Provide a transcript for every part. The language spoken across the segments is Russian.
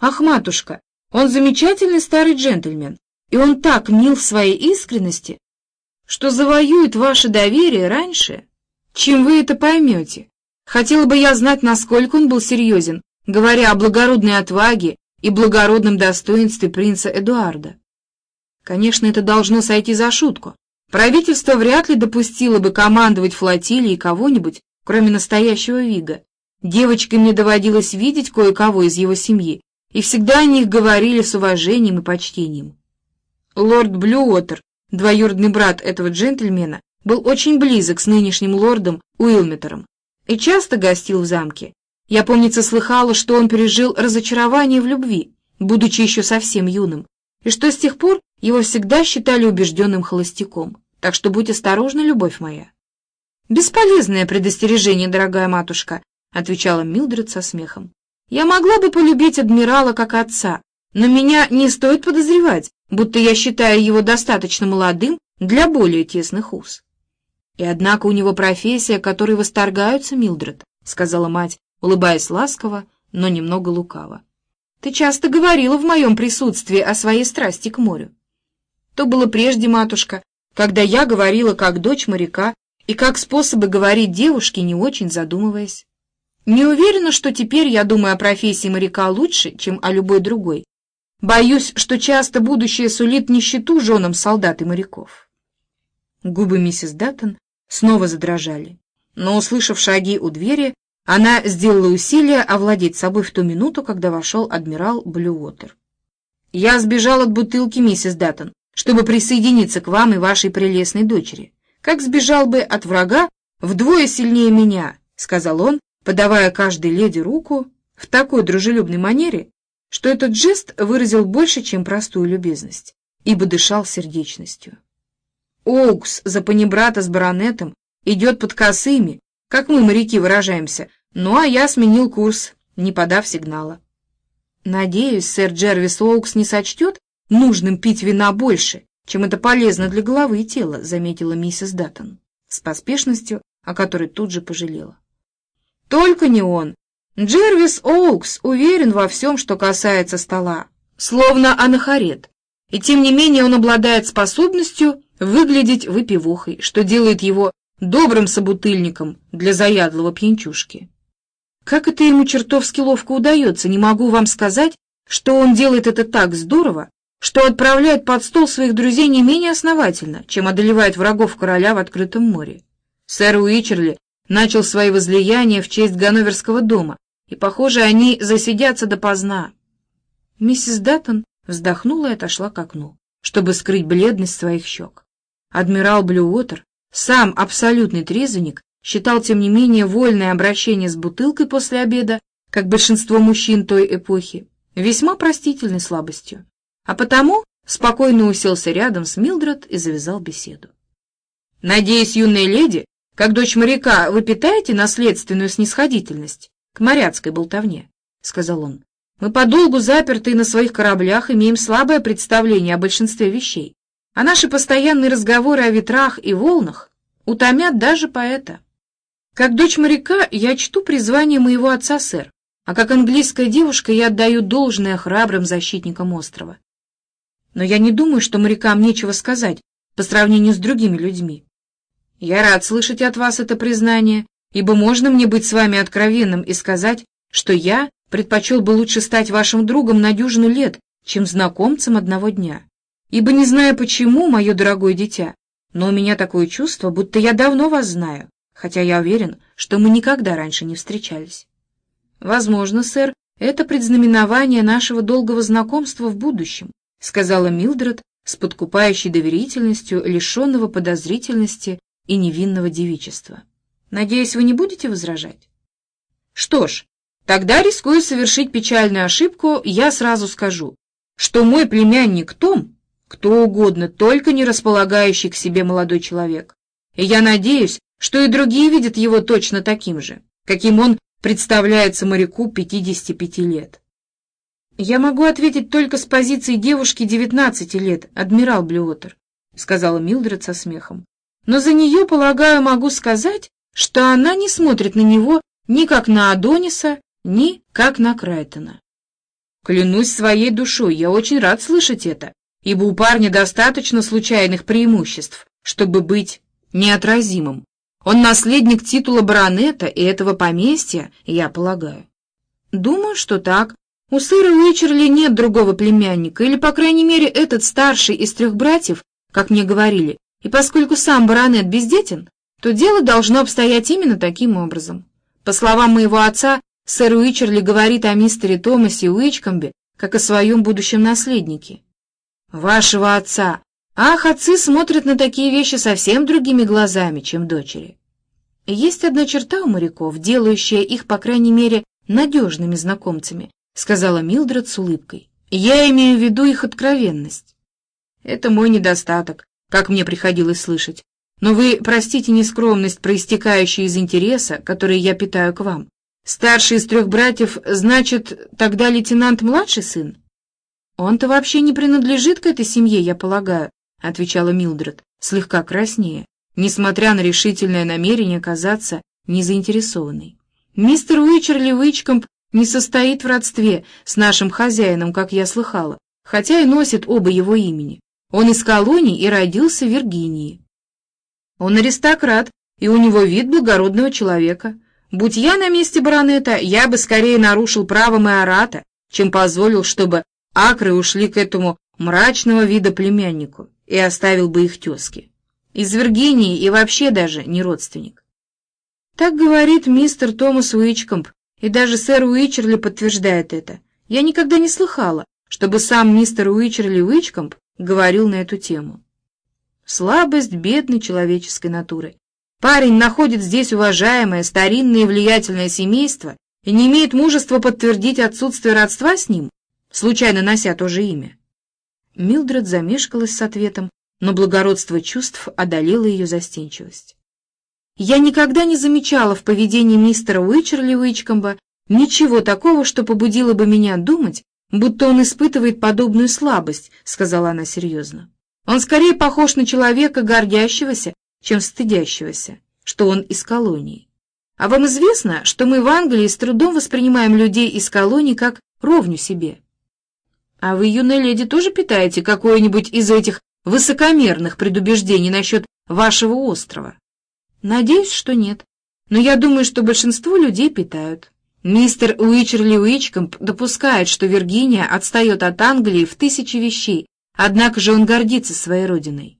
Ах, матушка, он замечательный старый джентльмен, и он так мил в своей искренности, что завоюет ваше доверие раньше, чем вы это поймете. Хотела бы я знать, насколько он был серьезен, говоря о благородной отваге и благородном достоинстве принца Эдуарда. Конечно, это должно сойти за шутку. Правительство вряд ли допустило бы командовать флотилией кого-нибудь, кроме настоящего Вига. Девочкой мне доводилось видеть кое-кого из его семьи, и всегда о них говорили с уважением и почтением. Лорд Блюотер, двоюродный брат этого джентльмена, был очень близок с нынешним лордом Уилметером и часто гостил в замке. Я, помнится, слыхала, что он пережил разочарование в любви, будучи еще совсем юным, и что с тех пор его всегда считали убежденным холостяком. Так что будь осторожна, любовь моя. «Бесполезное предостережение, дорогая матушка», — отвечала Милдред со смехом. «Я могла бы полюбить адмирала как отца, но меня не стоит подозревать, будто я считаю его достаточно молодым для более тесных уз». «И однако у него профессия, которой восторгаются, Милдред», — сказала мать, улыбаясь ласково, но немного лукаво. «Ты часто говорила в моем присутствии о своей страсти к морю». «То было прежде, матушка, когда я говорила как дочь моряка и как способы говорить девушке, не очень задумываясь. Не уверена, что теперь я думаю о профессии моряка лучше, чем о любой другой. Боюсь, что часто будущее сулит нищету женам солдат и моряков». Губы миссис Даттон снова задрожали, но, услышав шаги у двери, она сделала усилие овладеть собой в ту минуту, когда вошел адмирал Блюотер. «Я сбежал от бутылки, миссис Даттон, чтобы присоединиться к вам и вашей прелестной дочери. Как сбежал бы от врага вдвое сильнее меня», — сказал он, подавая каждой леди руку в такой дружелюбной манере, что этот жест выразил больше, чем простую любезность, ибо дышал сердечностью. Оукс за панибрата с баронетом идет под косыми, как мы, моряки, выражаемся, ну а я сменил курс, не подав сигнала. Надеюсь, сэр Джервис Оукс не сочтет нужным пить вина больше, чем это полезно для головы и тела, заметила миссис Даттон с поспешностью, о которой тут же пожалела. Только не он. Джервис Оукс уверен во всем, что касается стола, словно анахарет, и тем не менее он обладает способностью выглядеть выпивохой, что делает его добрым собутыльником для заядлого пьянчушки. Как это ему чертовски ловко удается, не могу вам сказать, что он делает это так здорово, что отправляет под стол своих друзей не менее основательно, чем одолевает врагов короля в открытом море. Сэр Уичерли начал свои возлияния в честь Ганноверского дома, и, похоже, они засидятся допоздна. Миссис Даттон вздохнула и отошла к окну, чтобы скрыть бледность своих щек. Адмирал Блюотер, сам абсолютный трезвенник, считал, тем не менее, вольное обращение с бутылкой после обеда, как большинство мужчин той эпохи, весьма простительной слабостью, а потому спокойно уселся рядом с Милдред и завязал беседу. «Надеюсь, юная леди, как дочь моряка, вы питаете наследственную снисходительность к моряцкой болтовне?» — сказал он. «Мы подолгу заперты на своих кораблях имеем слабое представление о большинстве вещей а наши постоянные разговоры о ветрах и волнах утомят даже поэта. Как дочь моряка я чту призвание моего отца, сэр, а как английская девушка я отдаю должное храбрым защитникам острова. Но я не думаю, что морякам нечего сказать по сравнению с другими людьми. Я рад слышать от вас это признание, ибо можно мне быть с вами откровенным и сказать, что я предпочел бы лучше стать вашим другом на дюжину лет, чем знакомцем одного дня. Ибо не знаю почему, мое дорогое дитя, но у меня такое чувство, будто я давно вас знаю, хотя я уверен, что мы никогда раньше не встречались. Возможно, сэр, это предзнаменование нашего долгого знакомства в будущем, сказала Милдред с подкупающей доверительностью, лишенного подозрительности и невинного девичества. Надеюсь, вы не будете возражать? Что ж, тогда рискую совершить печальную ошибку, я сразу скажу, что мой племянник Том кто угодно, только не располагающий к себе молодой человек. И я надеюсь, что и другие видят его точно таким же, каким он представляется моряку 55 лет. «Я могу ответить только с позиции девушки 19 лет, адмирал Блюотер», сказала Милдред со смехом. «Но за нее, полагаю, могу сказать, что она не смотрит на него ни как на Адониса, ни как на Крайтона. Клянусь своей душой, я очень рад слышать это, ибо у парня достаточно случайных преимуществ, чтобы быть неотразимым. Он наследник титула баронета и этого поместья, я полагаю. Думаю, что так. У сэра Уичерли нет другого племянника, или, по крайней мере, этот старший из трех братьев, как мне говорили, и поскольку сам баронет бездетен, то дело должно обстоять именно таким образом. По словам моего отца, сэр Уичерли говорит о мистере Томасе Уичкомбе, как о своем будущем наследнике. Вашего отца. Ах, отцы смотрят на такие вещи совсем другими глазами, чем дочери. Есть одна черта у моряков, делающая их, по крайней мере, надежными знакомцами, сказала Милдред с улыбкой. Я имею в виду их откровенность. Это мой недостаток, как мне приходилось слышать. Но вы простите нескромность, проистекающую из интереса, который я питаю к вам. Старший из трех братьев, значит, тогда лейтенант младший сын? Он-то вообще не принадлежит к этой семье, я полагаю, отвечала Милдред, слегка краснее, несмотря на решительное намерение казаться незаинтересованной. Мистер Уичерли Уичкомп не состоит в родстве с нашим хозяином, как я слыхала, хотя и носит оба его имени. Он из колонии и родился в Виргинии. Он аристократ, и у него вид благородного человека. Будь я на месте баронета, я бы скорее нарушил право майората, чем позволил, чтобы акры ушли к этому мрачного вида племяннику и оставил бы их тезки. Из Виргинии и вообще даже не родственник. Так говорит мистер Томас Уичкомп, и даже сэр Уичерли подтверждает это. Я никогда не слыхала, чтобы сам мистер Уичерли Уичкомп говорил на эту тему. Слабость бедной человеческой натуры. Парень находит здесь уважаемое, старинное и влиятельное семейство и не имеет мужества подтвердить отсутствие родства с ним, случайно нося то же имя. Милдред замешкалась с ответом, но благородство чувств одолело ее застенчивость. Я никогда не замечала в поведении мистера Уичерли Уичкомба ничего такого, что побудило бы меня думать, будто он испытывает подобную слабость, сказала она серьезно. Он скорее похож на человека, гордящегося, чем стыдящегося, что он из колонии. А вам известно, что мы в Англии с трудом воспринимаем людей из колонии как ровню себе? А вы, юная леди, тоже питаете какое-нибудь из этих высокомерных предубеждений насчет вашего острова? Надеюсь, что нет. Но я думаю, что большинство людей питают. Мистер Уичерли Уичкомп допускает, что Виргиния отстает от Англии в тысячи вещей, Однако же он гордится своей родиной.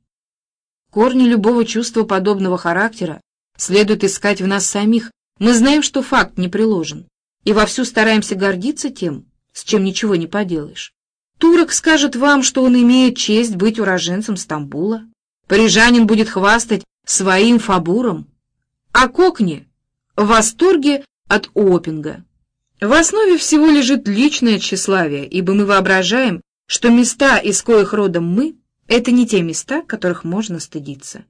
Корни любого чувства подобного характера следует искать в нас самих. Мы знаем, что факт не приложен, и вовсю стараемся гордиться тем, с чем ничего не поделаешь. Турок скажет вам, что он имеет честь быть уроженцем Стамбула. Парижанин будет хвастать своим фабуром, а Кокни — в восторге от Опинга. В основе всего лежит личное тщеславие, ибо мы воображаем, что места, из коих родом мы, это не те места, которых можно стыдиться.